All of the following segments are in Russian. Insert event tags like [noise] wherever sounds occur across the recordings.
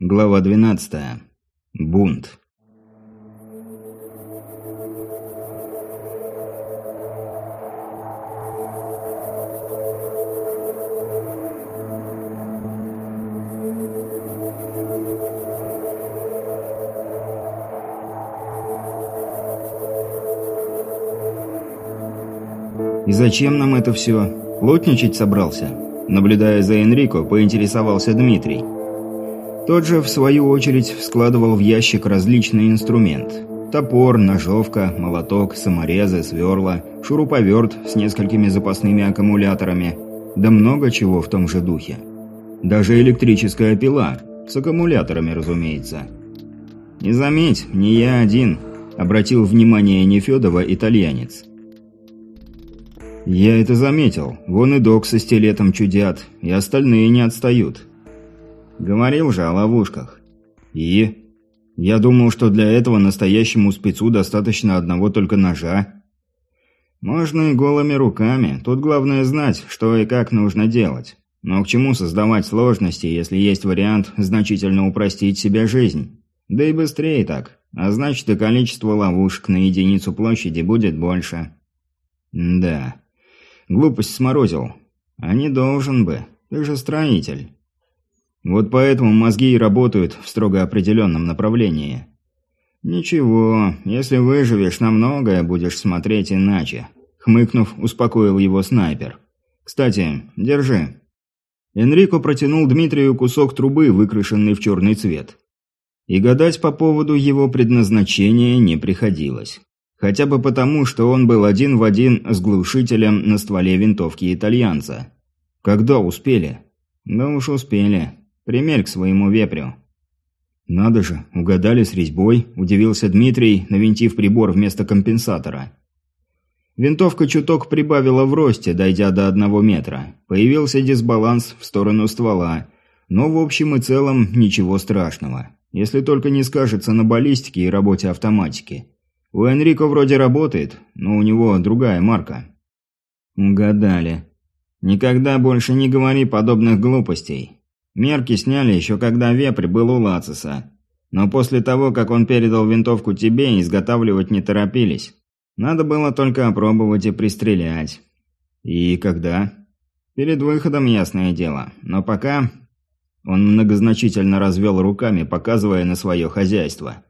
Глава 12. Бунт. «И зачем нам это все? Плотничать собрался?» Наблюдая за Энрико, поинтересовался Дмитрий. Тот же, в свою очередь, складывал в ящик различный инструмент. Топор, ножовка, молоток, саморезы, сверла, шуруповерт с несколькими запасными аккумуляторами, да много чего в том же духе. Даже электрическая пила, с аккумуляторами, разумеется. «Не заметь, не я один», – обратил внимание Нефедова итальянец. «Я это заметил. Вон и док со стилетом чудят, и остальные не отстают. Говорил же о ловушках. И? Я думал, что для этого настоящему спецу достаточно одного только ножа. Можно и голыми руками. Тут главное знать, что и как нужно делать. Но к чему создавать сложности, если есть вариант значительно упростить себе жизнь? Да и быстрее так. А значит и количество ловушек на единицу площади будет больше. да. Глупость сморозил. А не должен бы. Ты же строитель. Вот поэтому мозги и работают в строго определенном направлении. «Ничего, если выживешь, на многое будешь смотреть иначе», — хмыкнув, успокоил его снайпер. «Кстати, держи». Энрико протянул Дмитрию кусок трубы, выкрашенный в черный цвет. И гадать по поводу его предназначения не приходилось. Хотя бы потому, что он был один в один с глушителем на стволе винтовки итальянца. Когда успели? Да уж успели. Примерь к своему вепрю». «Надо же, угадали с резьбой», – удивился Дмитрий, навинтив прибор вместо компенсатора. Винтовка чуток прибавила в росте, дойдя до одного метра. Появился дисбаланс в сторону ствола, но в общем и целом ничего страшного. Если только не скажется на баллистике и работе автоматики. У Энрико вроде работает, но у него другая марка. Угадали. Никогда больше не говори подобных глупостей. Мерки сняли еще когда вепрь был у Лациса. Но после того, как он передал винтовку тебе, изготавливать не торопились. Надо было только опробовать и пристрелять. И когда? Перед выходом, ясное дело. Но пока... Он многозначительно развел руками, показывая на свое хозяйство.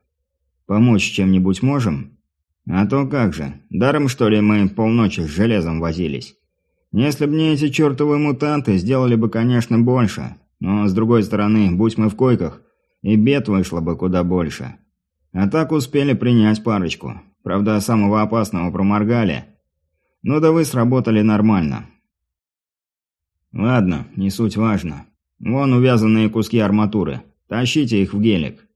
«Помочь чем-нибудь можем?» «А то как же. Даром, что ли, мы полночи с железом возились? Если б не эти чертовы мутанты, сделали бы, конечно, больше. Но, с другой стороны, будь мы в койках, и бед вышло бы куда больше. А так успели принять парочку. Правда, самого опасного проморгали. Ну да вы сработали нормально. Ладно, не суть важно. Вон увязанные куски арматуры. Тащите их в гелик.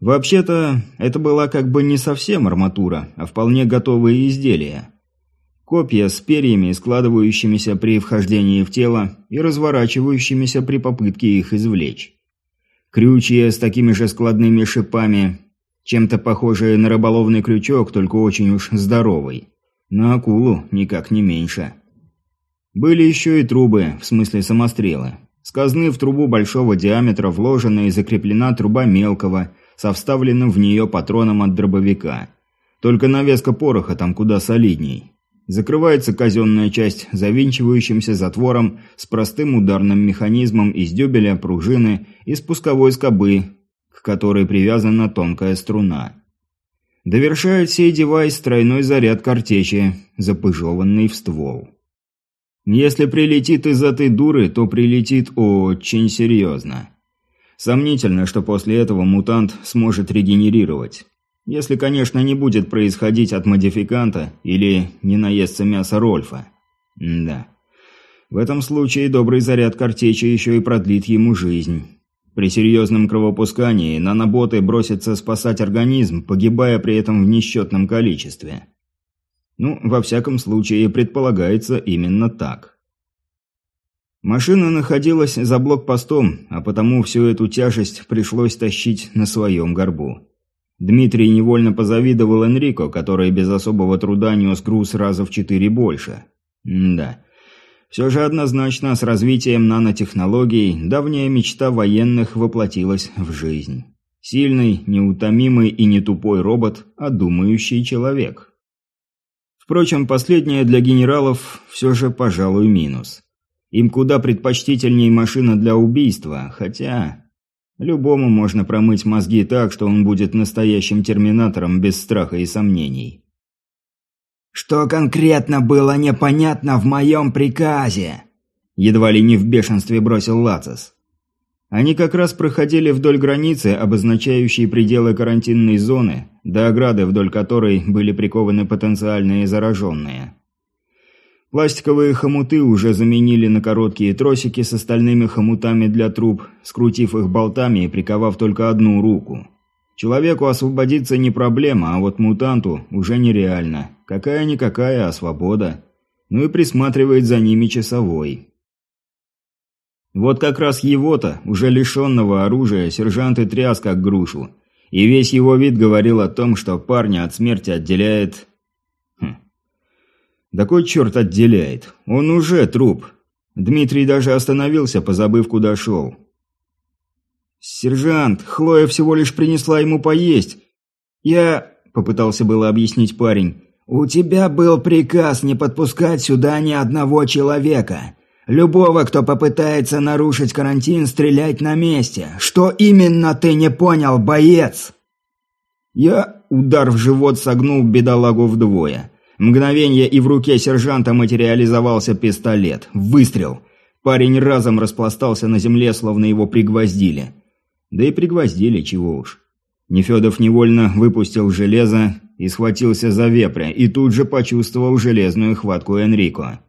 Вообще-то, это была как бы не совсем арматура, а вполне готовые изделия. Копья с перьями, складывающимися при вхождении в тело и разворачивающимися при попытке их извлечь. Крючья с такими же складными шипами, чем-то похожие на рыболовный крючок, только очень уж здоровый. На акулу никак не меньше. Были еще и трубы, в смысле самострелы. С казны в трубу большого диаметра вложена и закреплена труба мелкого, со вставленным в нее патроном от дробовика. Только навеска пороха там куда солидней. Закрывается казенная часть завинчивающимся затвором с простым ударным механизмом из дюбеля, пружины и спусковой скобы, к которой привязана тонкая струна. Довершает сей девайс тройной заряд картечи, запыжеванный в ствол. Если прилетит из этой дуры, то прилетит очень серьезно. Сомнительно, что после этого мутант сможет регенерировать. Если, конечно, не будет происходить от модификанта или не наестся мяса Рольфа. М да. В этом случае добрый заряд картечи еще и продлит ему жизнь. При серьезном кровопускании наноботы бросятся спасать организм, погибая при этом в несчетном количестве. Ну, во всяком случае, предполагается именно так. Машина находилась за блокпостом, а потому всю эту тяжесть пришлось тащить на своем горбу. Дмитрий невольно позавидовал Энрико, который без особого труда нес груз раза в четыре больше. М да. Все же однозначно с развитием нанотехнологий давняя мечта военных воплотилась в жизнь. Сильный, неутомимый и не тупой робот, а думающий человек. Впрочем, последнее для генералов все же, пожалуй, минус. Им куда предпочтительнее машина для убийства, хотя... Любому можно промыть мозги так, что он будет настоящим терминатором без страха и сомнений. «Что конкретно было непонятно в моем приказе?» Едва ли не в бешенстве бросил Лацис. Они как раз проходили вдоль границы, обозначающей пределы карантинной зоны, до ограды, вдоль которой были прикованы потенциальные зараженные. Пластиковые хомуты уже заменили на короткие тросики с остальными хомутами для труб, скрутив их болтами и приковав только одну руку. Человеку освободиться не проблема, а вот мутанту уже нереально. Какая-никакая, а свобода. Ну и присматривает за ними часовой. Вот как раз его-то, уже лишенного оружия, сержант и тряс как грушу. И весь его вид говорил о том, что парня от смерти отделяет... Да кой черт отделяет? Он уже труп. Дмитрий даже остановился, позабыв, куда шел. «Сержант, Хлоя всего лишь принесла ему поесть. Я...» – попытался было объяснить парень. «У тебя был приказ не подпускать сюда ни одного человека. Любого, кто попытается нарушить карантин, стрелять на месте. Что именно ты не понял, боец?» Я удар в живот согнул бедолагу вдвое. Мгновение, и в руке сержанта материализовался пистолет. Выстрел. Парень разом распластался на земле, словно его пригвоздили. Да и пригвоздили, чего уж. Нефедов невольно выпустил железо и схватился за вепря, и тут же почувствовал железную хватку Энрико.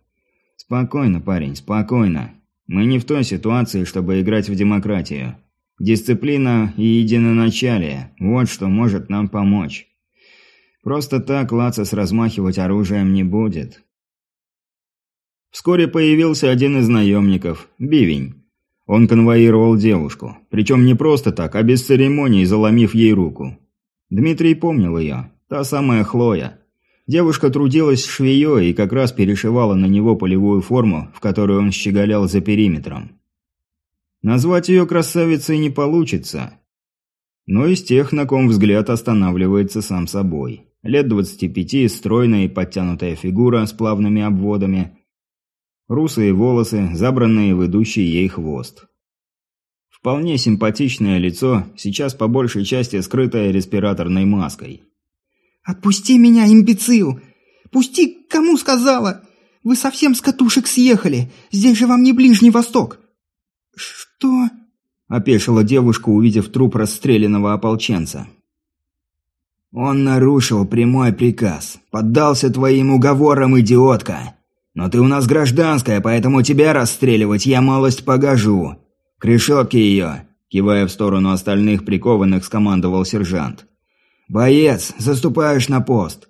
«Спокойно, парень, спокойно. Мы не в той ситуации, чтобы играть в демократию. Дисциплина и единоначалие – вот что может нам помочь. Просто так Лацис размахивать оружием не будет». Вскоре появился один из наемников – Бивень. Он конвоировал девушку. Причем не просто так, а без церемоний, заломив ей руку. Дмитрий помнил ее. Та самая Хлоя. Девушка трудилась швеей и как раз перешивала на него полевую форму, в которую он щеголял за периметром. Назвать ее красавицей не получится. Но из тех, на ком взгляд останавливается сам собой. Лет 25, стройная и подтянутая фигура с плавными обводами – Русые волосы, забранные в идущий ей хвост. Вполне симпатичное лицо, сейчас по большей части скрытое респираторной маской. «Отпусти меня, имбецил! Пусти, кому сказала! Вы совсем с катушек съехали! Здесь же вам не Ближний Восток!» «Что?» – опешила девушка, увидев труп расстрелянного ополченца. «Он нарушил прямой приказ. Поддался твоим уговорам, идиотка!» Но ты у нас гражданская, поэтому тебя расстреливать я малость погожу. К решетке ее!» Кивая в сторону остальных прикованных, скомандовал сержант. «Боец, заступаешь на пост.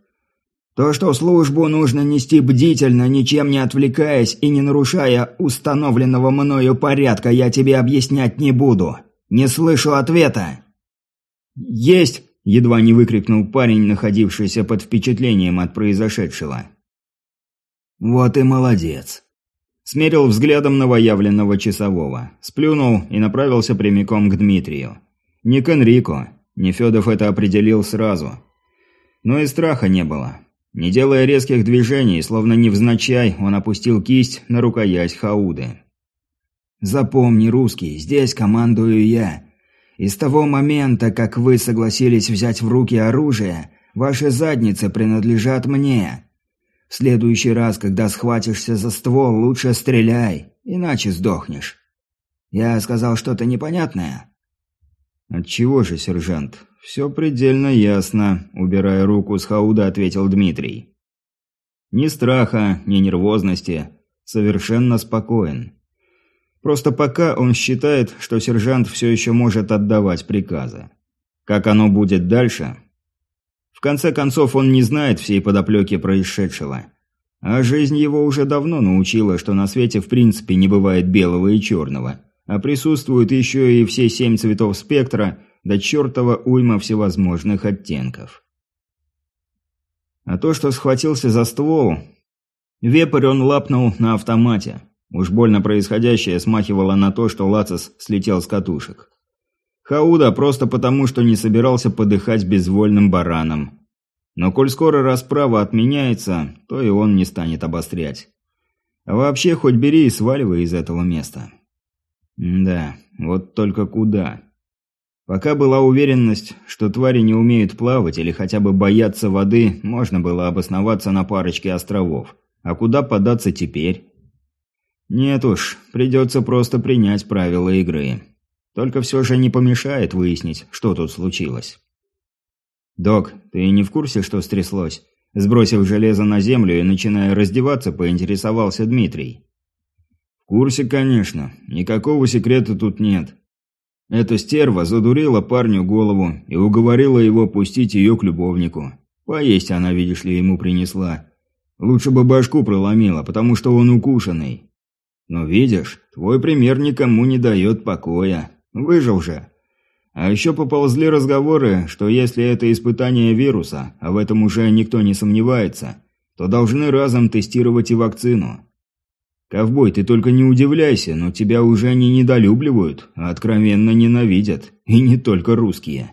То, что службу нужно нести бдительно, ничем не отвлекаясь и не нарушая установленного мною порядка, я тебе объяснять не буду. Не слышу ответа». «Есть!» – едва не выкрикнул парень, находившийся под впечатлением от произошедшего. «Вот и молодец!» Смерил взглядом новоявленного часового, сплюнул и направился прямиком к Дмитрию. Не к Энрико, Нефедов это определил сразу. Но и страха не было. Не делая резких движений, словно невзначай, он опустил кисть на рукоять Хауды. «Запомни, русский, здесь командую я. И с того момента, как вы согласились взять в руки оружие, ваши задницы принадлежат мне. В следующий раз, когда схватишься за ствол, лучше стреляй, иначе сдохнешь. Я сказал что-то непонятное?» «Отчего же, сержант? Все предельно ясно», – убирая руку с хауда, ответил Дмитрий. «Ни страха, ни нервозности. Совершенно спокоен. Просто пока он считает, что сержант все еще может отдавать приказы. Как оно будет дальше, в конце концов, он не знает всей подоплеки происшедшего. А жизнь его уже давно научила, что на свете в принципе не бывает белого и черного, а присутствуют еще и все семь цветов спектра, да чертова уйма всевозможных оттенков. А то, что схватился за ствол... Вепрь он лапнул на автомате. Уж больно происходящее смахивало на то, что Лацис слетел с катушек. Хауда просто потому, что не собирался подыхать безвольным бараном. Но коль скоро расправа отменяется, то и он не станет обострять. А вообще, хоть бери и сваливай из этого места. М да, вот только куда? Пока была уверенность, что твари не умеют плавать или хотя бы боятся воды, можно было обосноваться на парочке островов. А куда податься теперь? Нет уж, придется просто принять правила игры. Только все же не помешает выяснить, что тут случилось. «Док, ты не в курсе, что стряслось?» Сбросив железо на землю и начиная раздеваться, поинтересовался Дмитрий. «В курсе, конечно. Никакого секрета тут нет. Эта стерва задурила парню голову и уговорила его пустить ее к любовнику. Поесть она, видишь ли, ему принесла. Лучше бы башку проломила, потому что он укушенный. Но видишь, твой пример никому не дает покоя. Выжил же. А еще поползли разговоры, что если это испытание вируса, а в этом уже никто не сомневается, то должны разом тестировать и вакцину. Ковбой, ты только не удивляйся, но тебя уже не недолюбливают, а откровенно ненавидят. И не только русские.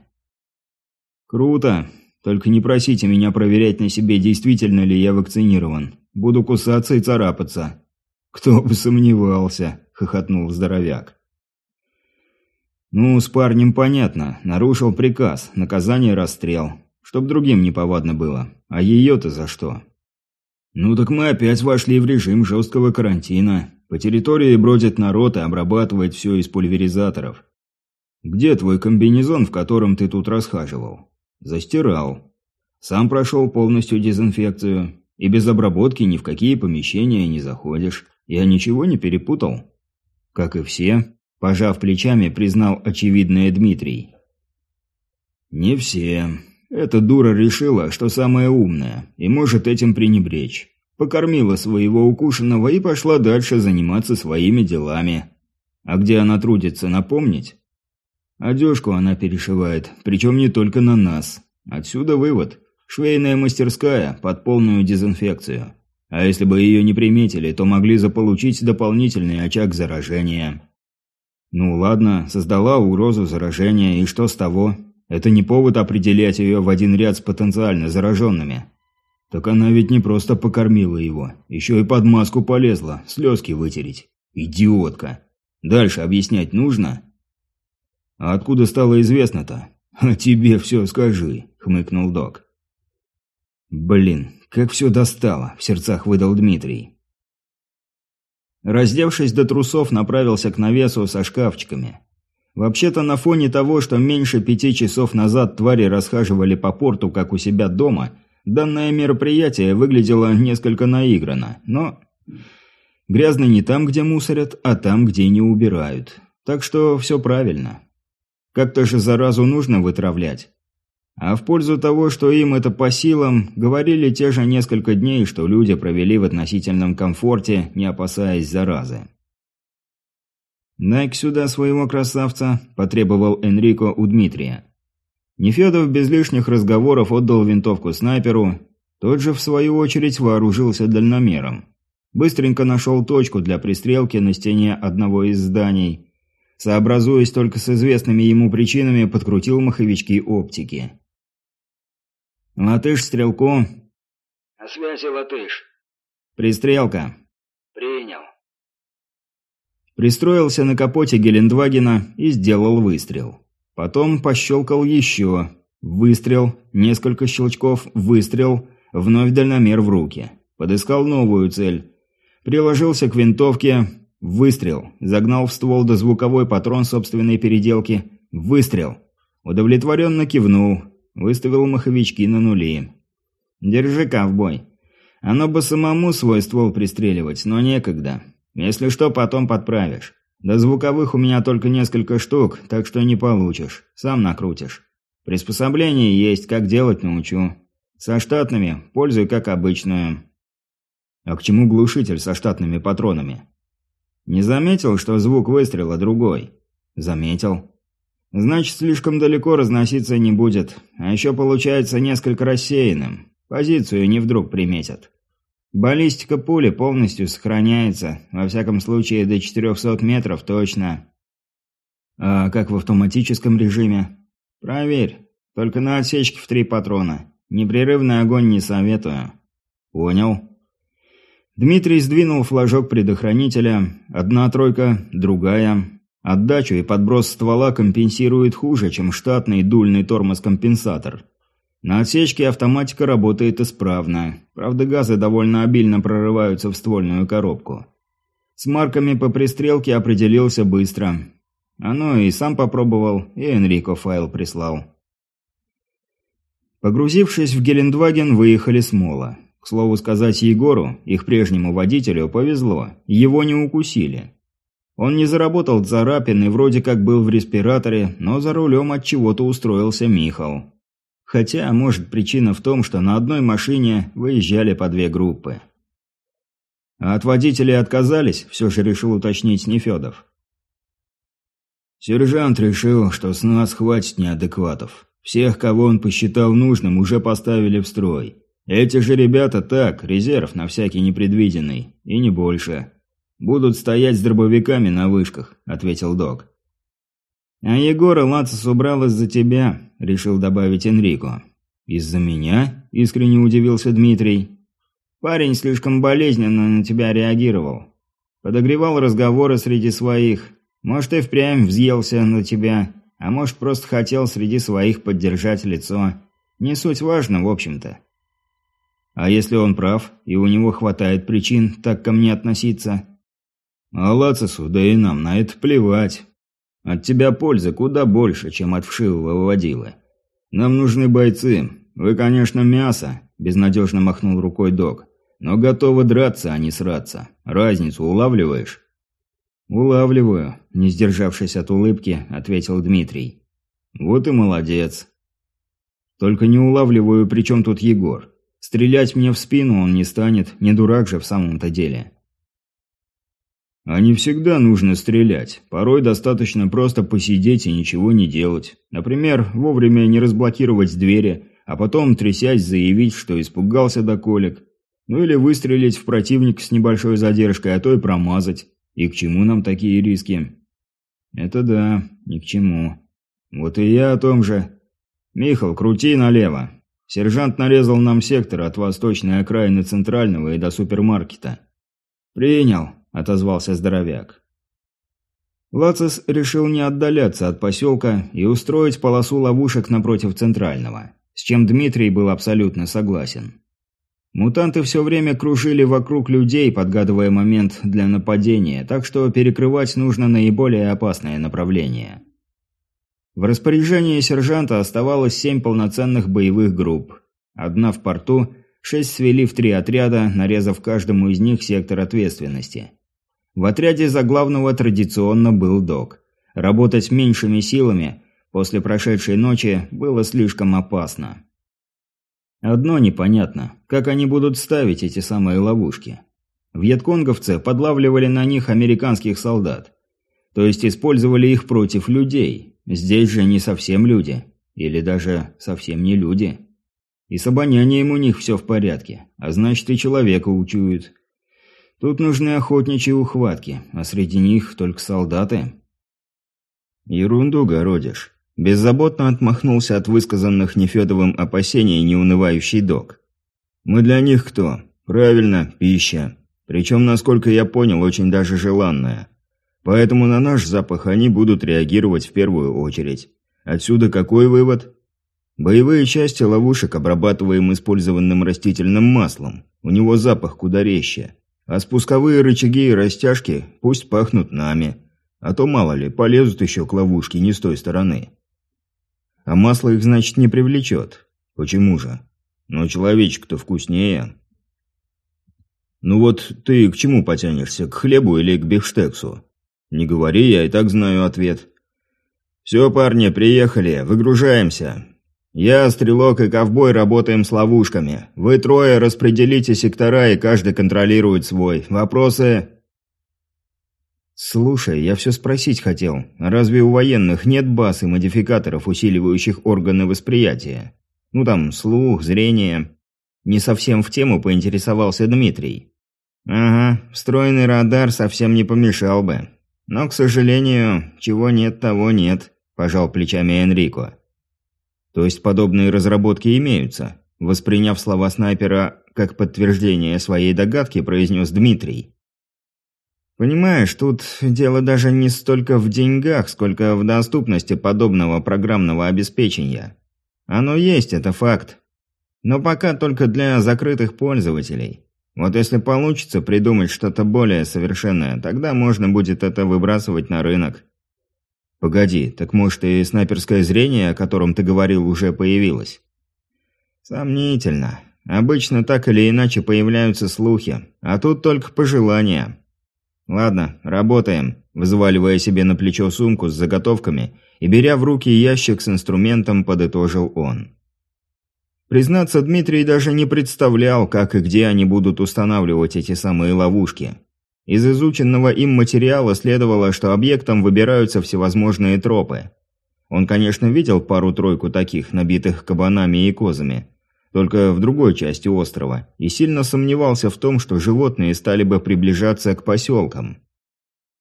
Круто. Только не просите меня проверять на себе, действительно ли я вакцинирован. Буду кусаться и царапаться. Кто бы сомневался, хохотнул здоровяк. «Ну, с парнем понятно. Нарушил приказ. Наказание расстрел. Чтоб другим неповадно было. А ее-то за что?» «Ну так мы опять вошли в режим жесткого карантина. По территории бродит народ и обрабатывает все из пульверизаторов. Где твой комбинезон, в котором ты тут расхаживал?» «Застирал. Сам прошел полностью дезинфекцию. И без обработки ни в какие помещения не заходишь. Я ничего не перепутал?» «Как и все», Пожав плечами, признал очевидное Дмитрий. «Не все. Эта дура решила, что самая умная, и может этим пренебречь. Покормила своего укушенного и пошла дальше заниматься своими делами. А где она трудится, напомнить? Одежку она перешивает, причем не только на нас. Отсюда вывод. Швейная мастерская под полную дезинфекцию. А если бы ее не приметили, то могли заполучить дополнительный очаг заражения. Ну ладно, создала угрозу заражения, и что с того? Это не повод определять ее в один ряд с потенциально зараженными. Так она ведь не просто покормила его, еще и под маску полезла, слезки вытереть. Идиотка. Дальше объяснять нужно? А откуда стало известно-то? [laughs] А тебе все скажи, хмыкнул док. Блин, как все достало, в сердцах выдал Дмитрий. Раздевшись до трусов, направился к навесу со шкафчиками. Вообще-то на фоне того, что меньше пяти часов назад твари расхаживали по порту, как у себя дома, данное мероприятие выглядело несколько наигранно, но... Грязно не там, где мусорят, а там, где не убирают. Так что все правильно. Как-то же заразу нужно вытравлять. А в пользу того, что им это по силам, говорили те же несколько дней, что люди провели в относительном комфорте, не опасаясь заразы. «Дай-ка сюда своего красавца», – потребовал Энрико у Дмитрия. Нефедов без лишних разговоров отдал винтовку снайперу, тот же, в свою очередь, вооружился дальномером. Быстренько нашел точку для пристрелки на стене одного из зданий. Сообразуясь только с известными ему причинами, подкрутил маховички оптики. «Латыш, стрелку». «На связи, Латыш». «Пристрелка». «Принял». Пристроился на капоте Гелендвагена и сделал выстрел. Потом пощелкал еще. Выстрел, несколько щелчков, выстрел, вновь дальномер в руки. Подыскал новую цель. Приложился к винтовке, выстрел. Загнал в ствол дозвуковой патрон собственной переделки, выстрел. Удовлетворенно кивнул, Выставил маховички на нули. «Держи, ковбой. Оно бы самому свой ствол пристреливать, но некогда. Если что, потом подправишь. До звуковых у меня только несколько штук, так что не получишь. Сам накрутишь. Приспособление есть, как делать научу. Со штатными пользуй как обычную». «А к чему глушитель со штатными патронами?» «Не заметил, что звук выстрела другой?» «Заметил. Значит, слишком далеко разноситься не будет. А еще получается несколько рассеянным. Позицию не вдруг приметят. Баллистика пули полностью сохраняется, во всяком случае до 400 метров точно. А как в автоматическом режиме? Проверь. Только на отсечке в три патрона. Непрерывный огонь не советую. Понял. Дмитрий сдвинул флажок предохранителя. Одна тройка, другая. Отдачу и подброс ствола компенсирует хуже, чем штатный дульный тормоз-компенсатор. На отсечке автоматика работает исправно. Правда, газы довольно обильно прорываются в ствольную коробку. С марками по пристрелке определился быстро. Ну и сам попробовал, и Энрико файл прислал. Погрузившись в Гелендваген, выехали с мола. К слову сказать, Егору, их прежнему водителю, повезло. Его не укусили. Он не заработал царапин и вроде как был в респираторе, но за рулем от чего-то устроился Михал. Хотя, может, причина в том, что на одной машине выезжали по две группы. А от водителей отказались, все же решил уточнить Нефедов. Сержант решил, что с нас хватит неадекватов. Всех, кого он посчитал нужным, уже поставили в строй. Эти же ребята так, резерв на всякий непредвиденный, и не больше. Будут стоять с дробовиками на вышках, ответил док. «А Егора Лацис убрал из-за тебя», – решил добавить Энрико. «Из-за меня?» – искренне удивился Дмитрий. «Парень слишком болезненно на тебя реагировал. Подогревал разговоры среди своих. Может, и впрямь взъелся на тебя, а может, просто хотел среди своих поддержать лицо. Не суть важно, в общем-то». «А если он прав, и у него хватает причин так ко мне относиться?» «А Лацису, да и нам на это плевать. От тебя пользы куда больше, чем от вшивого водила. Нам нужны бойцы. Вы, конечно, мясо, безнадежно махнул рукой док. Но готовы драться, а не сраться. Разницу улавливаешь? Улавливаю, не сдержавшись от улыбки, ответил Дмитрий. Вот и молодец. Только не улавливаю, при чем тут Егор. Стрелять мне в спину он не станет, не дурак же в самом-то деле. А не всегда нужно стрелять. Порой достаточно просто посидеть и ничего не делать. Например, вовремя не разблокировать двери, а потом, трясясь, заявить, что испугался до колик. Ну или выстрелить в противника с небольшой задержкой, а то и промазать. И к чему нам такие риски? Это да, ни к чему. Вот и я о том же. Михал, крути налево. Сержант нарезал нам сектор от восточной окраины центрального и до супермаркета. Принял отозвался здоровяк. Лацис решил не отдаляться от поселка и устроить полосу ловушек напротив центрального, с чем Дмитрий был абсолютно согласен. Мутанты все время кружили вокруг людей, подгадывая момент для нападения, так что перекрывать нужно наиболее опасное направление. В распоряжении сержанта оставалось семь полноценных боевых групп. Одна в порту, шесть свели в три отряда, нарезав каждому из них сектор ответственности. В отряде за главного традиционно был док. Работать меньшими силами после прошедшей ночи было слишком опасно. Одно непонятно, как они будут ставить эти самые ловушки. Вьетконговцы подлавливали на них американских солдат. То есть использовали их против людей. Здесь же не совсем люди. Или даже совсем не люди. И с обонянием у них все в порядке. А значит и человека учуют. Тут нужны охотничьи ухватки, а среди них только солдаты. Ерунду городишь. Беззаботно отмахнулся от высказанных Нефедовым опасений неунывающий док. Мы для них кто? Правильно, пища. Причем, насколько я понял, очень даже желанная. Поэтому на наш запах они будут реагировать в первую очередь. Отсюда какой вывод? Боевые части ловушек обрабатываем использованным растительным маслом. У него запах куда резче. А спусковые рычаги и растяжки пусть пахнут нами. А то, мало ли, полезут еще к ловушке не с той стороны. А масло их, значит, не привлечет. Почему же? Но человечек-то вкуснее. Ну вот ты к чему потянешься, к хлебу или к бифштексу? Не говори, я и так знаю ответ. Все, парни, приехали, выгружаемся. «Я, Стрелок и Ковбой работаем с ловушками. Вы трое распределите сектора, и каждый контролирует свой. Вопросы?» «Слушай, я все спросить хотел. Разве у военных нет баз и модификаторов, усиливающих органы восприятия? Ну там, слух, зрение...» Не совсем в тему поинтересовался Дмитрий. «Ага, встроенный радар совсем не помешал бы. Но, к сожалению, чего нет, того нет», – пожал плечами Энрико. «То есть подобные разработки имеются?» Восприняв слова снайпера как подтверждение своей догадки, произнес Дмитрий. «Понимаешь, тут дело даже не столько в деньгах, сколько в доступности подобного программного обеспечения. Оно есть, это факт. Но пока только для закрытых пользователей. Вот если получится придумать что-то более совершенное, тогда можно будет это выбрасывать на рынок. Погоди, так может и снайперское зрение, о котором ты говорил, уже появилось? Сомнительно. Обычно так или иначе появляются слухи, а тут только пожелания. Ладно, работаем, взваливая себе на плечо сумку с заготовками и беря в руки ящик с инструментом, подытожил он. Признаться, Дмитрий даже не представлял, как и где они будут устанавливать эти самые ловушки. Из изученного им материала следовало, что объектам выбираются всевозможные тропы. Он, конечно, видел пару-тройку таких, набитых кабанами и козами, только в другой части острова, и сильно сомневался в том, что животные стали бы приближаться к поселкам.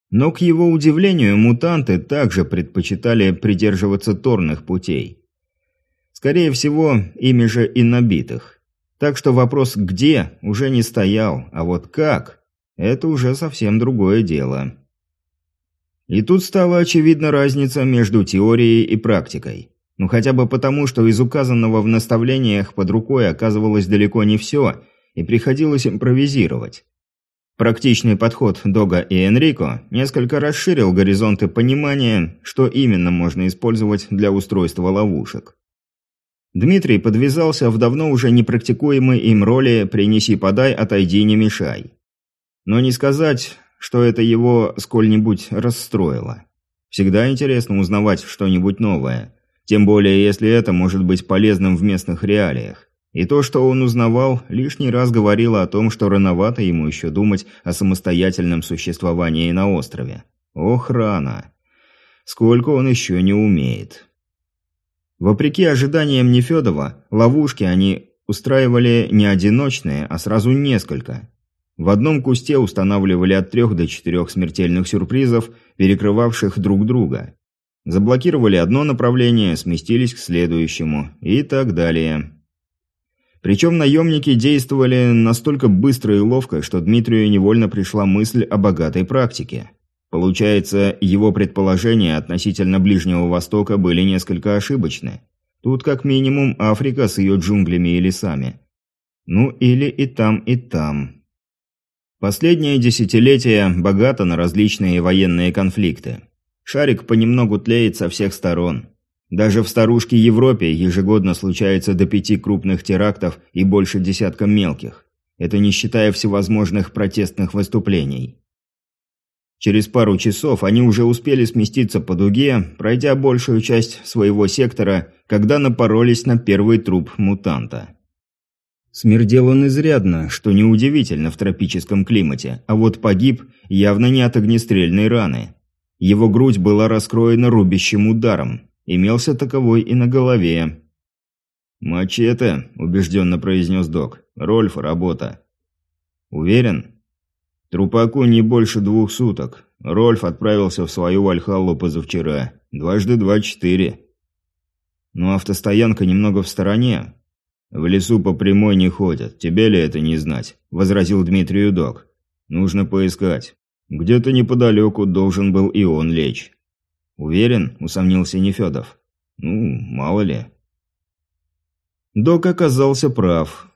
Но, к его удивлению, мутанты также предпочитали придерживаться торных путей. Скорее всего, ими же и набитых. Так что вопрос «где» уже не стоял, а вот «как» – это уже совсем другое дело. И тут стала очевидна разница между теорией и практикой. Ну хотя бы потому, что из указанного в наставлениях под рукой оказывалось далеко не все, и приходилось импровизировать. Практичный подход Дога и Энрико несколько расширил горизонты понимания, что именно можно использовать для устройства ловушек. Дмитрий подвязался в давно уже непрактикуемой им роли «принеси-подай, отойди, не мешай». Но не сказать, что это его сколь-нибудь расстроило. Всегда интересно узнавать что-нибудь новое, тем более если это может быть полезным в местных реалиях. И то, что он узнавал, лишний раз говорило о том, что рановато ему еще думать о самостоятельном существовании на острове. Ох, рано. Сколько он еще не умеет. Вопреки ожиданиям Нефедова, ловушки они устраивали не одиночные, а сразу несколько. В одном кусте устанавливали от трех до четырех смертельных сюрпризов, перекрывавших друг друга. Заблокировали одно направление, сместились к следующему и так далее. Причем наемники действовали настолько быстро и ловко, что Дмитрию невольно пришла мысль о богатой практике. Получается, его предположения относительно Ближнего Востока были несколько ошибочны. Тут как минимум Африка с ее джунглями и лесами. Ну или и там, и там. Последнее десятилетие богато на различные военные конфликты. Шарик понемногу тлеет со всех сторон. Даже в старушке Европе ежегодно случается до пяти крупных терактов и больше десятка мелких. Это не считая всевозможных протестных выступлений. Через пару часов они уже успели сместиться по дуге, пройдя большую часть своего сектора, когда напоролись на первый труп мутанта. Смердел он изрядно, что неудивительно в тропическом климате, а вот погиб явно не от огнестрельной раны. Его грудь была раскроена рубящим ударом, имелся таковой и на голове. «Мачете», – убежденно произнес док. «Рольф, работа». «Уверен?» Трупаку не больше двух суток. Рольф отправился в свою Вальхаллу позавчера. Дважды два – четыре. Но автостоянка немного в стороне. В лесу по прямой не ходят. Тебе ли это не знать? Возразил Дмитрию док. Нужно поискать. Где-то неподалеку должен был и он лечь. Уверен? Усомнился Нефедов. Ну, мало ли. Док оказался прав.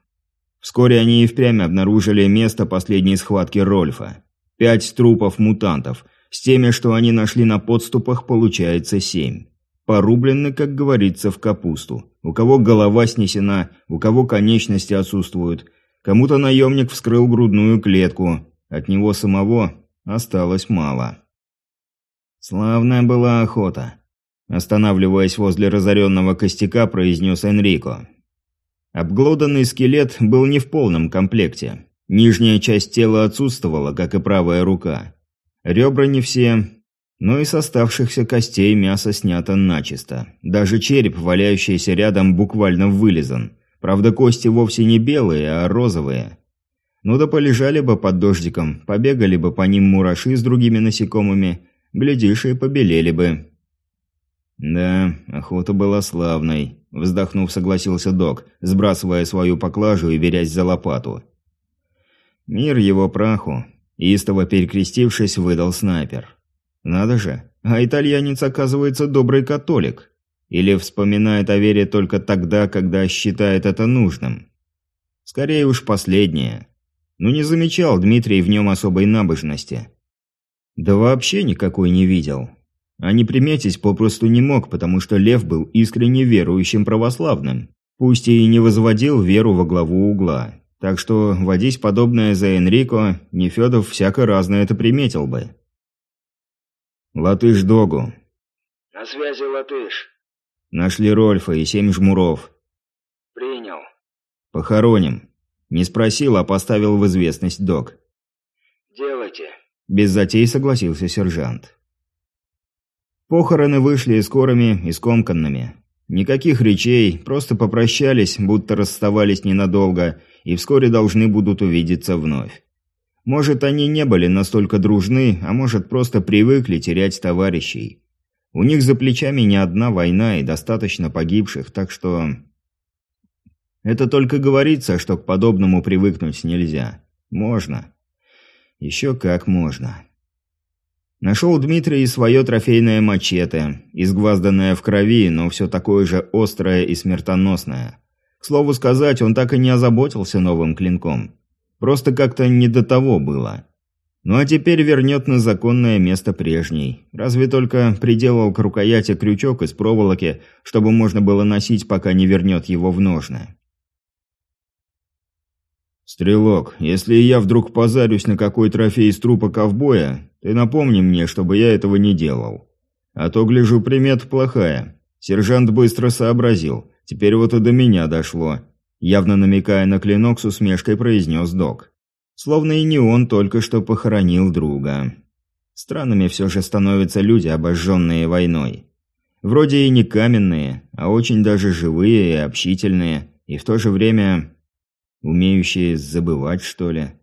Вскоре они и впрямь обнаружили место последней схватки Рольфа. Пять трупов мутантов. С теми, что они нашли на подступах, получается семь. Порублены, как говорится, в капусту. У кого голова снесена, у кого конечности отсутствуют. Кому-то наемник вскрыл грудную клетку. От него самого осталось мало. Славная была охота. Останавливаясь возле разоренного костяка, произнес Энрико. Обглоданный скелет был не в полном комплекте. Нижняя часть тела отсутствовала, как и правая рука. Ребра не все, но и с оставшихся костей мясо снято начисто. Даже череп, валяющийся рядом, буквально вылизан. Правда, кости вовсе не белые, а розовые. Ну да полежали бы под дождиком, побегали бы по ним мураши с другими насекомыми, глядишь, и побелели бы. «Да, охота была славной», – вздохнув, согласился док, сбрасывая свою поклажу и берясь за лопату. «Мир его праху», – истово перекрестившись, выдал снайпер. «Надо же, а итальянец, оказывается, добрый католик. Или вспоминает о вере только тогда, когда считает это нужным. Скорее уж последнее. Ну не замечал Дмитрий в нем особой набожности. Да вообще никакой не видел. А не приметить попросту не мог, потому что Лев был искренне верующим православным. Пусть и не возводил веру во главу угла. Так что водить подобное за Энрико, Нефедов всяко разное это приметил бы. «Латыш Догу». «На связи, Латыш». Нашли Рольфа и семь жмуров. Принял. Похороним. Не спросил, а поставил в известность док. Делайте. Без затей согласился сержант. Похороны вышли скорыми и скомканными. Никаких речей, просто попрощались, будто расставались ненадолго, и вскоре должны будут увидеться вновь. Может, они не были настолько дружны, а может, просто привыкли терять товарищей. У них за плечами не одна война и достаточно погибших, так что... Это только говорится, что к подобному привыкнуть нельзя. Можно. Еще как можно. Нашел Дмитрий свое трофейное мачете, изгвазданное в крови, но все такое же острое и смертоносное. К слову сказать, он так и не озаботился новым клинком. Просто как-то не до того было. Ну а теперь вернет на законное место прежний. Разве только приделал к рукояти крючок из проволоки, чтобы можно было носить, пока не вернет его в ножны. «Стрелок, если я вдруг позарюсь на какой трофей из трупа ковбоя, ты напомни мне, чтобы я этого не делал. А то, гляжу, примет плохая. Сержант быстро сообразил. Теперь вот и до меня дошло». Явно намекая на клинок с усмешкой произнес док. Словно и не он только что похоронил друга. Странными все же становятся люди, обожженные войной. Вроде и не каменные, а очень даже живые и общительные, и в то же время умеющие забывать, что ли.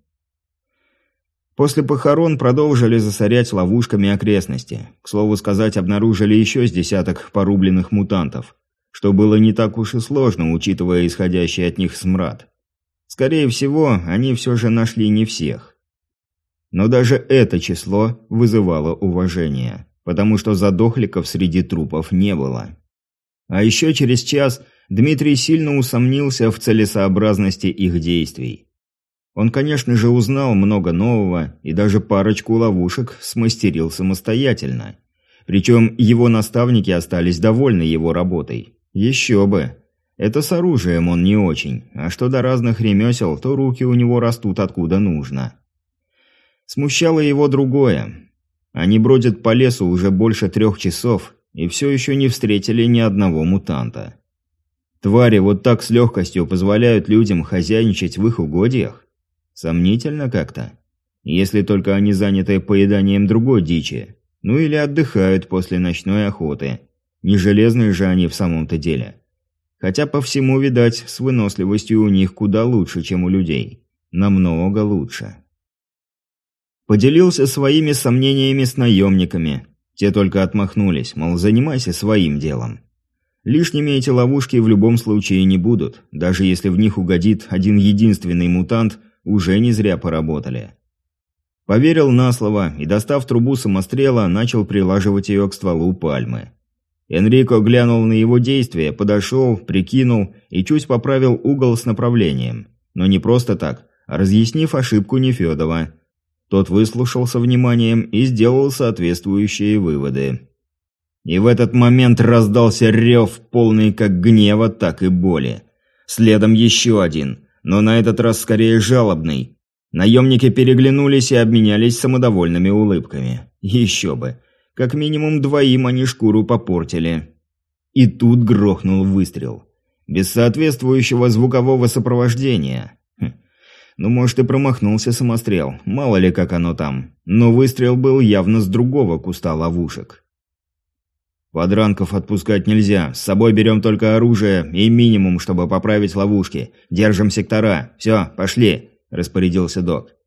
После похорон продолжили засорять ловушками окрестности. К слову сказать, обнаружили еще с десяток порубленных мутантов, что было не так уж и сложно, учитывая исходящий от них смрад. Скорее всего, они все же нашли не всех. Но даже это число вызывало уважение, потому что задохликов среди трупов не было. А еще через час Дмитрий сильно усомнился в целесообразности их действий. Он, конечно же, узнал много нового и даже парочку ловушек смастерил самостоятельно. Причем его наставники остались довольны его работой. Еще бы! Это с оружием он не очень, а что до разных ремесел, то руки у него растут откуда нужно. Смущало его другое. Они бродят по лесу уже больше трех часов и все еще не встретили ни одного мутанта. Твари вот так с легкостью позволяют людям хозяйничать в их угодьях? Сомнительно как-то. Если только они заняты поеданием другой дичи. Ну или отдыхают после ночной охоты. Не железные же они в самом-то деле. Хотя по всему, видать, с выносливостью у них куда лучше, чем у людей. Намного лучше. Поделился своими сомнениями с наемниками. Те только отмахнулись, мол, занимайся своим делом. Лишними эти ловушки в любом случае не будут, даже если в них угодит один единственный мутант, уже не зря поработали. Поверил на слово и, достав трубу самострела, начал прилаживать ее к стволу пальмы. Энрико глянул на его действия, подошел, прикинул и чуть поправил угол с направлением. Но не просто так, разъяснив ошибку Нефедова. Тот выслушал со вниманием и сделал соответствующие выводы. И в этот момент раздался рев, полный как гнева, так и боли. Следом еще один, но на этот раз скорее жалобный. Наемники переглянулись и обменялись самодовольными улыбками. Еще бы. Как минимум двоим они шкуру попортили. И тут грохнул выстрел. Без соответствующего звукового сопровождения. Хм. Ну, может, и промахнулся самострел. Мало ли, как оно там. Но выстрел был явно с другого куста ловушек. Подранков отпускать нельзя. С собой берем только оружие и минимум, чтобы поправить ловушки. Держим сектора. Все, пошли», – распорядился док.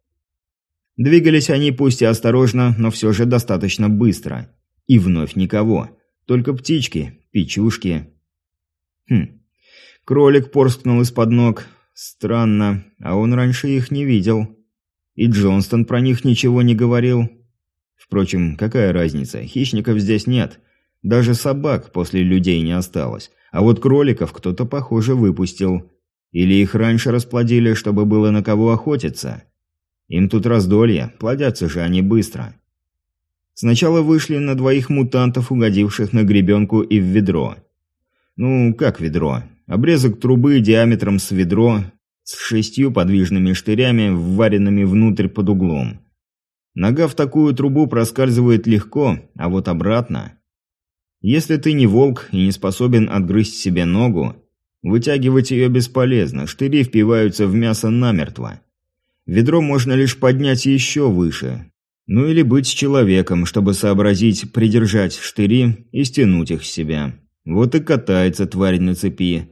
Двигались они пусть и осторожно, но все же достаточно быстро. И вновь никого. Только птички, печушки. Хм. Кролик порскнул из-под ног. Странно, а он раньше их не видел. И Джонстон про них ничего не говорил. Впрочем, какая разница, хищников здесь нет. Даже собак после людей не осталось. А вот кроликов кто-то, похоже, выпустил. Или их раньше расплодили, чтобы было на кого охотиться. Им тут раздолье, плодятся же они быстро. Сначала вышли на двоих мутантов, угодивших на гребенку и в ведро. Ну, как ведро? Обрезок трубы диаметром с ведро, с шестью подвижными штырями, вваренными внутрь под углом. Нога в такую трубу проскальзывает легко, а вот обратно... Если ты не волк и не способен отгрызть себе ногу, вытягивать ее бесполезно, штыри впиваются в мясо намертво. Ведро можно лишь поднять еще выше. Ну или быть человеком, чтобы сообразить придержать штыри и стянуть их с себя. Вот и катается тварь на цепи.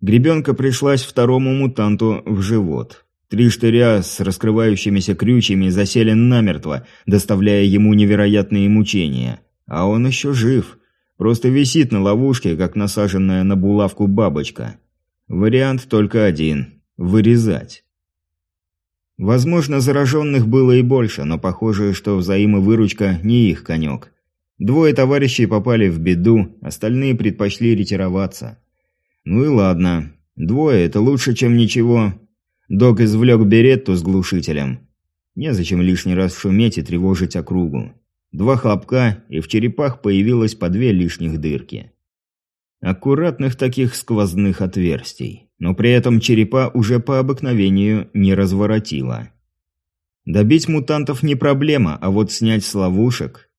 Гребенка пришлась второму мутанту в живот. Три штыря с раскрывающимися крючьями засели намертво, доставляя ему невероятные мучения. А он еще жив. Просто висит на ловушке, как насаженная на булавку бабочка. Вариант только один – вырезать. Возможно, зараженных было и больше, но похоже, что взаимовыручка не их конек. Двое товарищей попали в беду, остальные предпочли ретироваться. Ну и ладно. Двое – это лучше, чем ничего. Док извлек беретту с глушителем. Незачем лишний раз шуметь и тревожить округу. Два хлопка, и в черепах появилось по две лишних дырки. Аккуратных таких сквозных отверстий, но при этом черепа уже по обыкновению не разворотило. Добить мутантов не проблема, а вот снять с ловушек...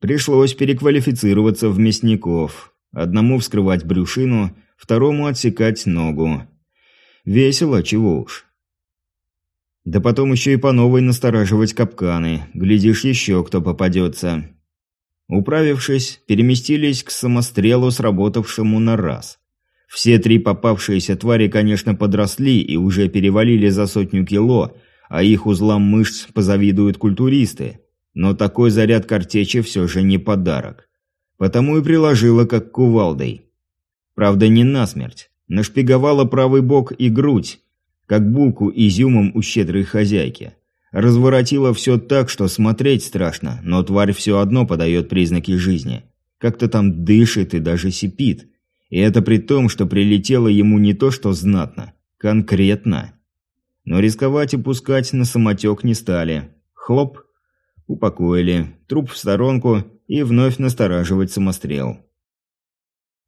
Пришлось переквалифицироваться в мясников. Одному вскрывать брюшину, второму отсекать ногу. Весело, чего уж. Да потом еще и по новой настораживать капканы. Глядишь, еще кто попадется. Управившись, переместились к самострелу, сработавшему на раз. Все три попавшиеся твари, конечно, подросли и уже перевалили за сотню кило, а их узлам мышц позавидуют культуристы. Но такой заряд картечи все же не подарок. Потому и приложила как кувалдой. Правда, не насмерть. Нашпиговала правый бок и грудь, как булку изюмом у щедрой хозяйки. Разворотила все так, что смотреть страшно, но тварь все одно подает признаки жизни. Как-то там дышит и даже сипит. И это при том, что прилетело ему не то что знатно, конкретно. Но рисковать и пускать на самотек не стали. Хлоп. Упокоили. Труп в сторонку и вновь настораживать самострел.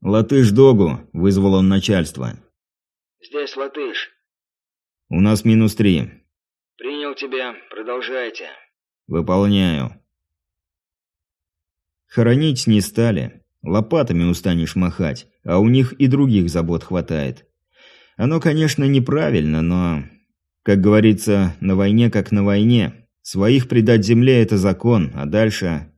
«Латыш Догу!» – вызвал он начальство. «Здесь Латыш». «У нас минус три. «Принял тебя. Продолжайте». «Выполняю». Хоронить не стали. Лопатами устанешь махать, а у них и других забот хватает. Оно, конечно, неправильно, но... Как говорится, на войне как на войне. Своих предать земле – это закон, а дальше...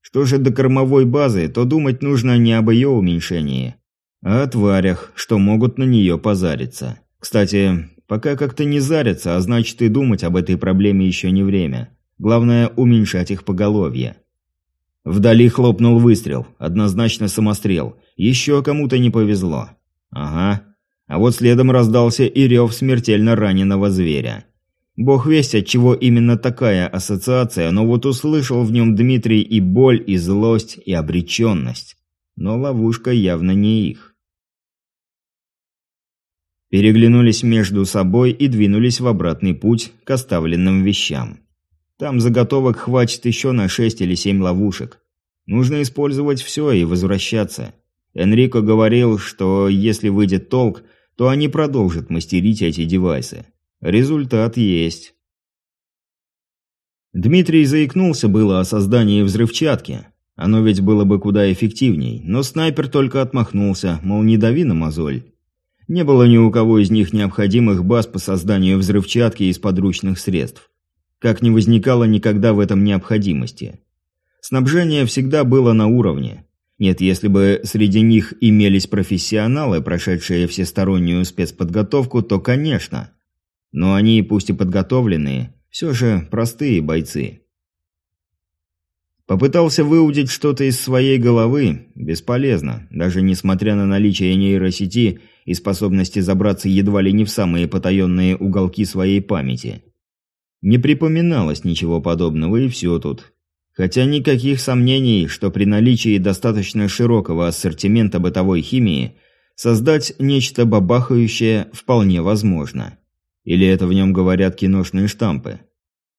Что же до кормовой базы, то думать нужно не об ее уменьшении, а о тварях, что могут на нее позариться. Кстати, пока как-то не зарятся, а значит и думать об этой проблеме еще не время. Главное – уменьшать их поголовье. Вдали хлопнул выстрел, однозначно самострел. Еще кому-то не повезло. Ага. А вот следом раздался и рев смертельно раненого зверя. Бог весть, от чего именно такая ассоциация, но вот услышал в нем Дмитрий и боль, и злость, и обреченность. Но ловушка явно не их. Переглянулись между собой и двинулись в обратный путь к оставленным вещам. Там заготовок хватит еще на шесть или семь ловушек. Нужно использовать все и возвращаться. Энрико говорил, что если выйдет толк, то они продолжат мастерить эти девайсы. Результат есть. Дмитрий заикнулся было о создании взрывчатки. Оно ведь было бы куда эффективней, но снайпер только отмахнулся, мол, не дави на мозоль. Не было ни у кого из них необходимых баз по созданию взрывчатки из подручных средств. Как не возникало никогда в этом необходимости. Снабжение всегда было на уровне. Нет, если бы среди них имелись профессионалы, прошедшие всестороннюю спецподготовку, то, конечно. Но они, пусть и подготовленные, все же простые бойцы. Попытался выудить что-то из своей головы, бесполезно, даже несмотря на наличие нейросети и способности забраться едва ли не в самые потаенные уголки своей памяти. Не припоминалось ничего подобного и все тут. Хотя никаких сомнений, что при наличии достаточно широкого ассортимента бытовой химии создать нечто бабахающее вполне возможно. Или это в нем говорят киношные штампы?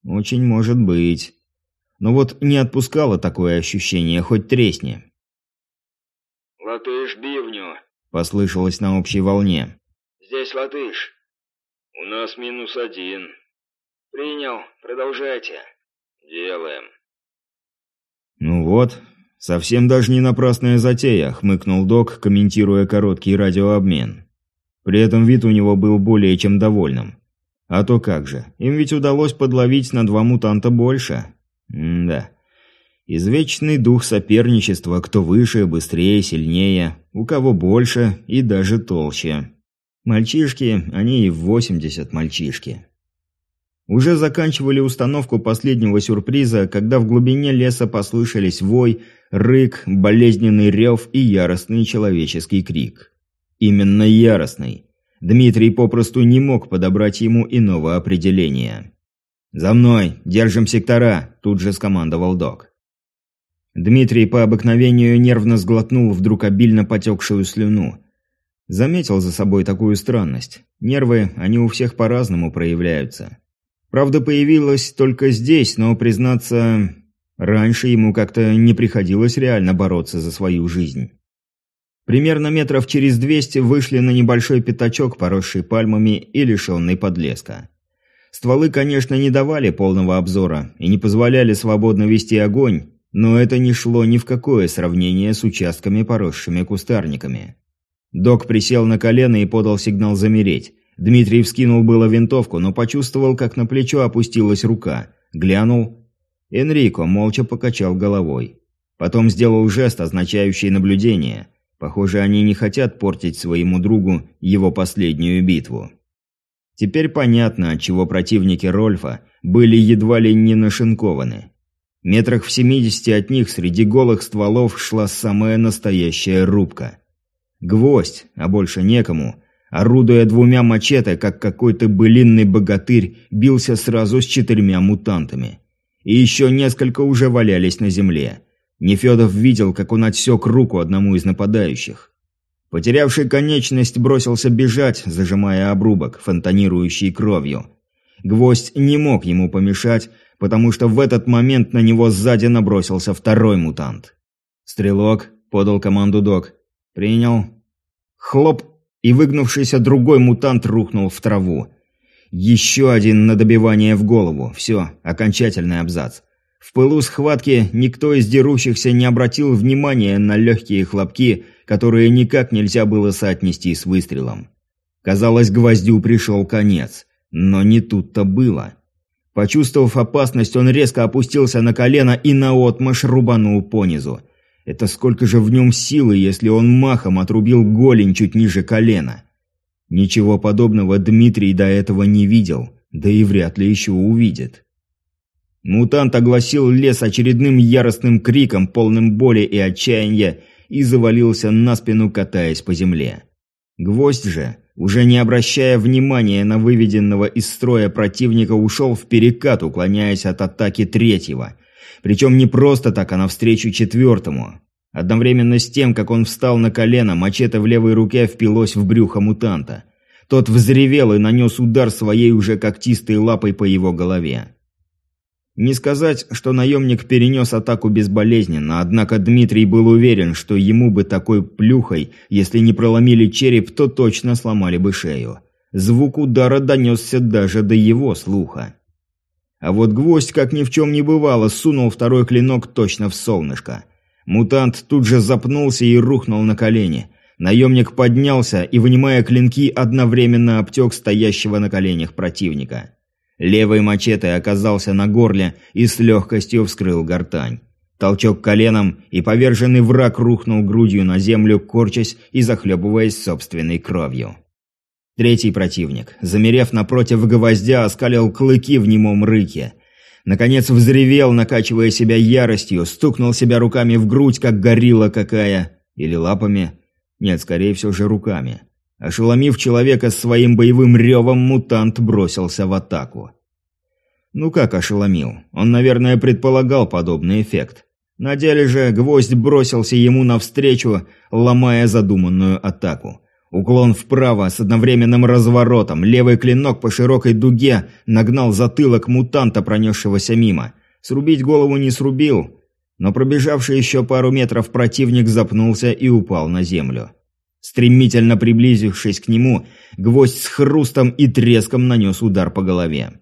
Очень может быть. Но вот не отпускало такое ощущение, хоть тресни. «Латыш бивню», – послышалось на общей волне. «Здесь латыш». «У нас минус один». «Принял. Продолжайте». «Делаем». «Ну вот, совсем даже не напрасная затея», – хмыкнул док, комментируя короткий радиообмен. При этом вид у него был более чем довольным. А то как же, им ведь удалось подловить на два мутанта больше. М да. Извечный дух соперничества, кто выше, быстрее, сильнее, у кого больше и даже толще. Мальчишки, они и в 80 мальчишки. Уже заканчивали установку последнего сюрприза, когда в глубине леса послышались вой, рык, болезненный рев и яростный человеческий крик. Именно яростный. Дмитрий попросту не мог подобрать ему иного определения. «За мной! Держим сектора!» – тут же скомандовал док. Дмитрий по обыкновению нервно сглотнул вдруг обильно потекшую слюну. Заметил за собой такую странность. Нервы, они у всех по-разному проявляются. Правда, появилась только здесь, но, признаться, раньше ему как-то не приходилось реально бороться за свою жизнь. Примерно метров через двести вышли на небольшой пятачок, поросший пальмами и лишенный подлеска. Стволы, конечно, не давали полного обзора и не позволяли свободно вести огонь, но это не шло ни в какое сравнение с участками, поросшими кустарниками. Док присел на колено и подал сигнал замереть. Дмитрий вскинул было винтовку, но почувствовал, как на плечо опустилась рука. Глянул. Энрико молча покачал головой. Потом сделал жест, означающий наблюдение. Похоже, они не хотят портить своему другу его последнюю битву. Теперь понятно, отчего противники Рольфа были едва ли не нашинкованы. Метрах в семидесяти от них среди голых стволов шла самая настоящая рубка. Гвоздь, а больше некому, орудуя двумя мачете, как какой-то былинный богатырь, бился сразу с четырьмя мутантами. И еще несколько уже валялись на земле. Нефедов видел, как он отсек руку одному из нападающих. Потерявший конечность бросился бежать, зажимая обрубок, фонтанирующий кровью. Гвоздь не мог ему помешать, потому что в этот момент на него сзади набросился второй мутант. «Стрелок», — подал команду док. «Принял». Хлоп, и выгнувшийся другой мутант рухнул в траву. Еще один на добивание в голову. Все, окончательный абзац. В пылу схватки никто из дерущихся не обратил внимания на легкие хлопки, которые никак нельзя было соотнести с выстрелом. Казалось, гвоздю пришел конец. Но не тут-то было. Почувствовав опасность, он резко опустился на колено и наотмашь рубанул понизу. Это сколько же в нем силы, если он махом отрубил голень чуть ниже колена? Ничего подобного Дмитрий до этого не видел, да и вряд ли еще увидит. Мутант огласил лес очередным яростным криком, полным боли и отчаяния, и завалился на спину, катаясь по земле. Гвоздь же, уже не обращая внимания на выведенного из строя противника, ушел в перекат, уклоняясь от атаки третьего – причем не просто так, а навстречу четвертому. Одновременно с тем, как он встал на колено, мачете в левой руке впилось в брюхо мутанта. Тот взревел и нанес удар своей уже когтистой лапой по его голове. Не сказать, что наемник перенес атаку безболезненно, однако Дмитрий был уверен, что ему бы такой плюхой, если не проломили череп, то точно сломали бы шею. Звук удара донесся даже до его слуха. А вот гвоздь, как ни в чем не бывало, сунул второй клинок точно в солнышко. Мутант тут же запнулся и рухнул на колени. Наемник поднялся и, вынимая клинки, одновременно обтек стоящего на коленях противника. Левый мачете оказался на горле и с легкостью вскрыл гортань. Толчок коленом, и поверженный враг рухнул грудью на землю, корчась и захлебываясь собственной кровью. Третий противник, замерев напротив гвоздя, оскалил клыки в немом рыке. Наконец взревел, накачивая себя яростью, стукнул себя руками в грудь, как горилла какая. Или лапами. Нет, скорее всего же руками. Ошеломив человека своим боевым ревом, мутант бросился в атаку. Ну как ошеломил? Он, наверное, предполагал подобный эффект. На деле же гвоздь бросился ему навстречу, ломая задуманную атаку. Уклон вправо с одновременным разворотом, левый клинок по широкой дуге нагнал затылок мутанта, пронесшегося мимо. Срубить голову не срубил, но пробежавший еще пару метров противник запнулся и упал на землю. Стремительно приблизившись к нему, гвоздь с хрустом и треском нанес удар по голове.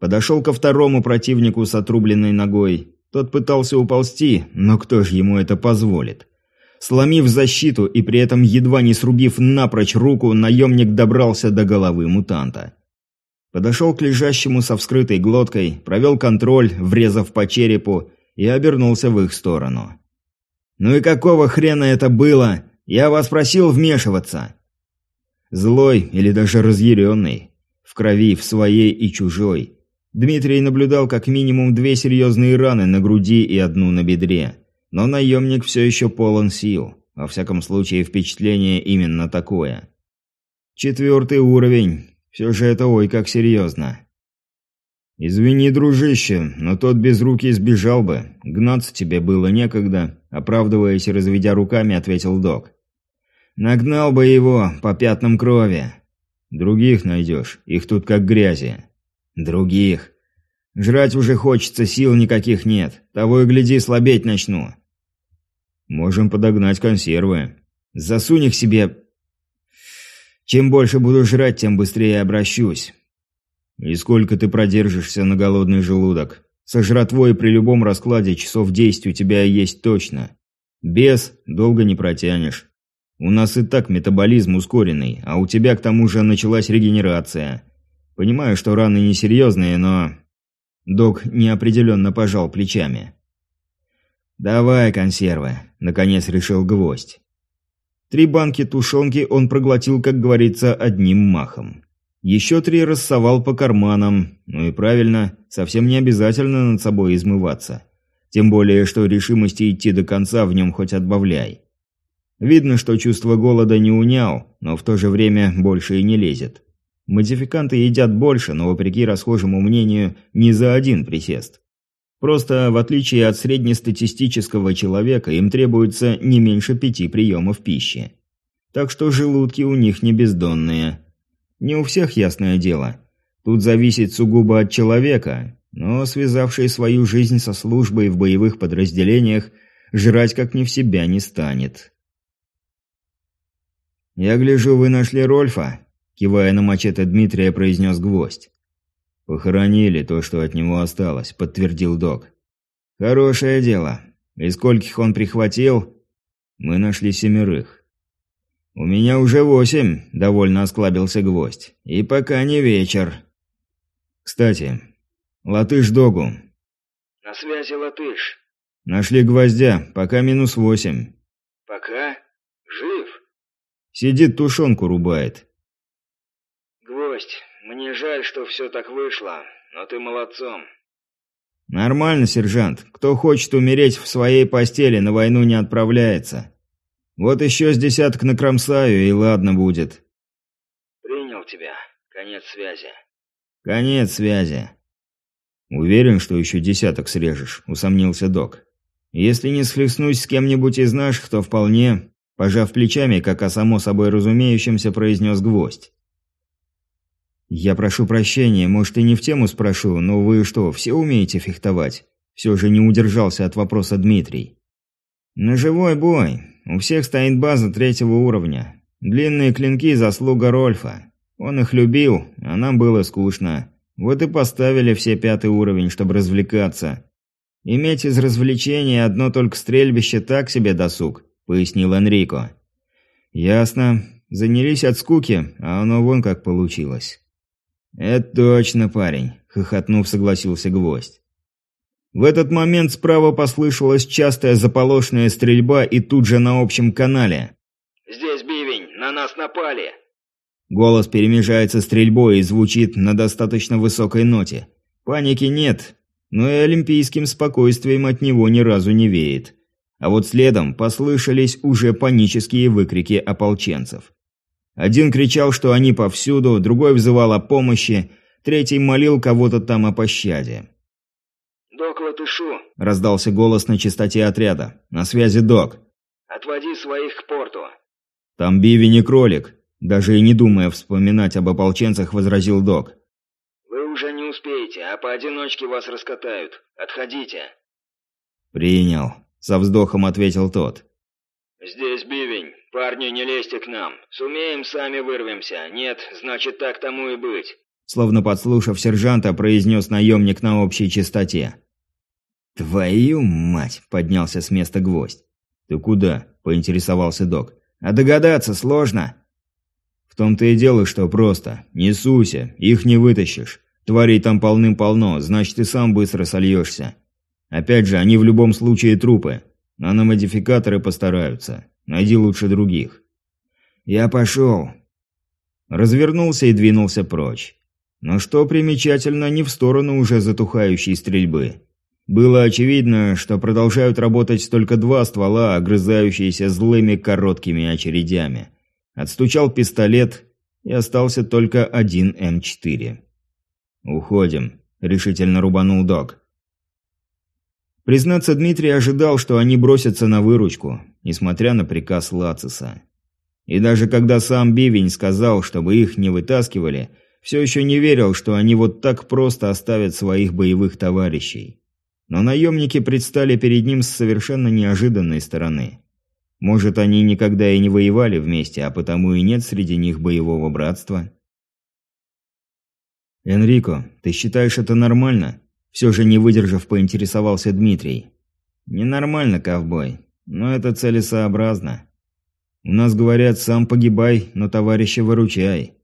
Подошел ко второму противнику с отрубленной ногой. Тот пытался уползти, но кто же ему это позволит? Сломив защиту и при этом едва не срубив напрочь руку, наемник добрался до головы мутанта. Подошел к лежащему со вскрытой глоткой, провел контроль, врезав по черепу, и обернулся в их сторону. «Ну и какого хрена это было? Я вас просил вмешиваться!» Злой или даже разъяренный, в крови, в своей и чужой, Дмитрий наблюдал как минимум две серьезные раны на груди и одну на бедре. Но наемник все еще полон сил. Во всяком случае, впечатление именно такое. Четвертый уровень. Все же это ой как серьезно. «Извини, дружище, но тот без руки сбежал бы. Гнаться тебе было некогда», – оправдываясь и разведя руками, ответил док. «Нагнал бы его по пятнам крови. Других найдешь, их тут как грязи». Других. Жрать уже хочется, сил никаких нет. Того и гляди, слабеть начну. Можем подогнать консервы. Засунь их себе. Чем больше буду жрать, тем быстрее обращусь. И сколько ты продержишься на голодный желудок? Со жратвой при любом раскладе часов десять у тебя есть точно. Без долго не протянешь. У нас и так метаболизм ускоренный, а у тебя к тому же началась регенерация. Понимаю, что раны несерьезные, но... Док неопределенно пожал плечами. «Давай консервы», — наконец решил гвоздь. Три банки тушенки он проглотил, как говорится, одним махом. Еще три рассовал по карманам. Ну и правильно, совсем не обязательно над собой измываться. Тем более, что решимости идти до конца в нем хоть отбавляй. Видно, что чувство голода не унял, но в то же время больше и не лезет. Модификанты едят больше, но вопреки расхожему мнению, не за один присест. Просто, в отличие от среднестатистического человека, им требуется не меньше пяти приемов пищи. Так что желудки у них не бездонные. Не у всех ясное дело. Тут зависит сугубо от человека, но связавший свою жизнь со службой в боевых подразделениях, жрать как не в себя не станет. «Я гляжу, вы нашли Рольфа?» Кивая на мачете Дмитрия, произнес гвоздь. «Похоронили то, что от него осталось», – подтвердил док. «Хорошее дело. И скольких он прихватил?» «Мы нашли семерых». «У меня уже восемь», – довольно осклабился гвоздь. «И пока не вечер». «Кстати, латыш Догу». «На связи латыш». «Нашли гвоздя, пока минус восемь». «Пока? Жив?» «Сидит, тушенку рубает». «Гвоздь, мне жаль, что все так вышло, но ты молодцом». «Нормально, сержант. Кто хочет умереть в своей постели, на войну не отправляется. Вот еще с десяток накромсаю, и ладно будет». «Принял тебя. Конец связи». «Конец связи». «Уверен, что еще десяток срежешь», — усомнился док. «Если не схлестнусь с кем-нибудь из наших, то вполне...» Пожав плечами, как о само собой разумеющемся, произнес гвоздь. «Я прошу прощения, может и не в тему спрошу, но вы что, все умеете фехтовать?» Все же не удержался от вопроса Дмитрий. «На живой бой. У всех стоит база третьего уровня. Длинные клинки – заслуга Рольфа. Он их любил, а нам было скучно. Вот и поставили все пятый уровень, чтобы развлекаться. Иметь из развлечений одно только стрельбище так себе досуг», – пояснил Энрико. «Ясно. Занялись от скуки, а оно вон как получилось». «Это точно, парень», – хохотнув, согласился Гвоздь. В этот момент справа послышалась частая заполошная стрельба и тут же на общем канале. «Здесь бивень, на нас напали!» Голос перемежается стрельбой и звучит на достаточно высокой ноте. Паники нет, но и олимпийским спокойствием от него ни разу не веет. А вот следом послышались уже панические выкрики ополченцев. Один кричал, что они повсюду, другой взывал о помощи, третий молил кого-то там о пощаде. «Док Латышу!» – раздался голос на чистоте отряда. «На связи док!» «Отводи своих к порту!» «Там Биви не кролик!» Даже и не думая вспоминать об ополченцах, возразил док. «Вы уже не успеете, а поодиночке вас раскатают. Отходите!» «Принял», – со вздохом ответил тот. «Здесь бивень. Парни, не лезьте к нам. Сумеем, сами вырвемся. Нет, значит, так тому и быть». Словно подслушав сержанта, произнес наемник на общей частоте. «Твою мать!» – поднялся с места гвоздь. «Ты куда?» – поинтересовался док. «А догадаться сложно!» «В том-то и дело, что просто. Не суйся, их не вытащишь. Тварей там полным-полно, значит и сам быстро сольешься. Опять же, они в любом случае трупы. Наномодификаторы постараются. Найди лучше других». «Я пошел». Развернулся и двинулся прочь. Но что примечательно, не в сторону уже затухающей стрельбы. Было очевидно, что продолжают работать только два ствола, огрызающиеся злыми короткими очередями. Отстучал пистолет, и остался только один М4. «Уходим», – решительно рубанул док. Признаться, Дмитрий ожидал, что они бросятся на выручку, несмотря на приказ Лациса. И даже когда сам Бивень сказал, чтобы их не вытаскивали, все еще не верил, что они вот так просто оставят своих боевых товарищей. Но наемники предстали перед ним с совершенно неожиданной стороны. Может, они никогда и не воевали вместе, а потому и нет среди них боевого братства? «Энрико, ты считаешь это нормально?» Все же не выдержав, поинтересовался Дмитрий. «Ненормально, ковбой, но это целесообразно. У нас говорят, сам погибай, но товарища выручай».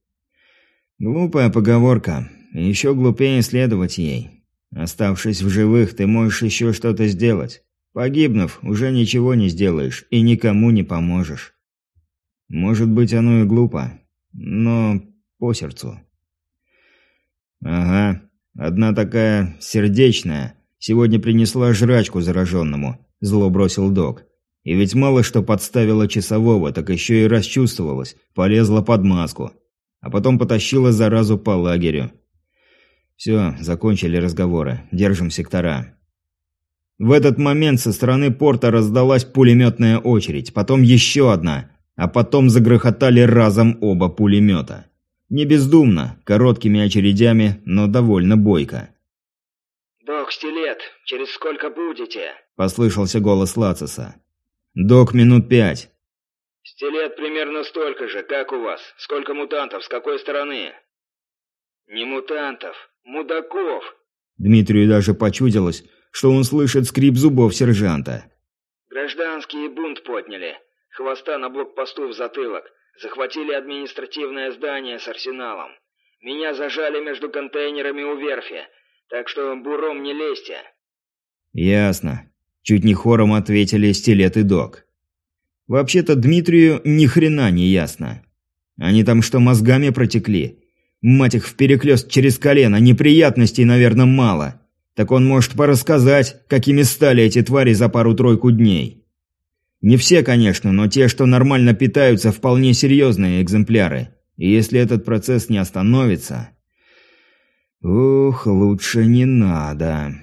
Глупая поговорка, еще глупее следовать ей. Оставшись в живых, ты можешь еще что-то сделать. Погибнув, уже ничего не сделаешь и никому не поможешь. Может быть, оно и глупо, но по сердцу. Ага, одна такая сердечная сегодня принесла жрачку зараженному, зло бросил док. И ведь мало что подставила часового, так еще и расчувствовалась, полезла под маску. А потом потащила заразу по лагерю. Все, закончили разговоры, держим сектора. В этот момент со стороны порта раздалась пулеметная очередь, потом еще одна, а потом загрохотали разом оба пулемета. Не бездумно, короткими очередями, но довольно бойко. «Док, стилет, через сколько будете?» – послышался голос Лациса. «Док, минут пять». «Стилет примерно столько же, как у вас. Сколько мутантов, с какой стороны?» «Не мутантов, мудаков!» Дмитрию даже почудилось, что он слышит скрип зубов сержанта. «Гражданские бунт подняли. Хвоста на блокпосту в затылок. Захватили административное здание с арсеналом. Меня зажали между контейнерами у верфи, так что буром не лезьте». «Ясно». Чуть не хором ответили Стилет и Док. Вообще-то Дмитрию ни хрена не ясно. Они там что, мозгами протекли? Мать их впереклёст через колено, неприятностей, наверное, мало. Так он может порассказать, какими стали эти твари за пару-тройку дней. Не все, конечно, но те, что нормально питаются, вполне серьезные экземпляры. И если этот процесс не остановится... Ух, лучше не надо.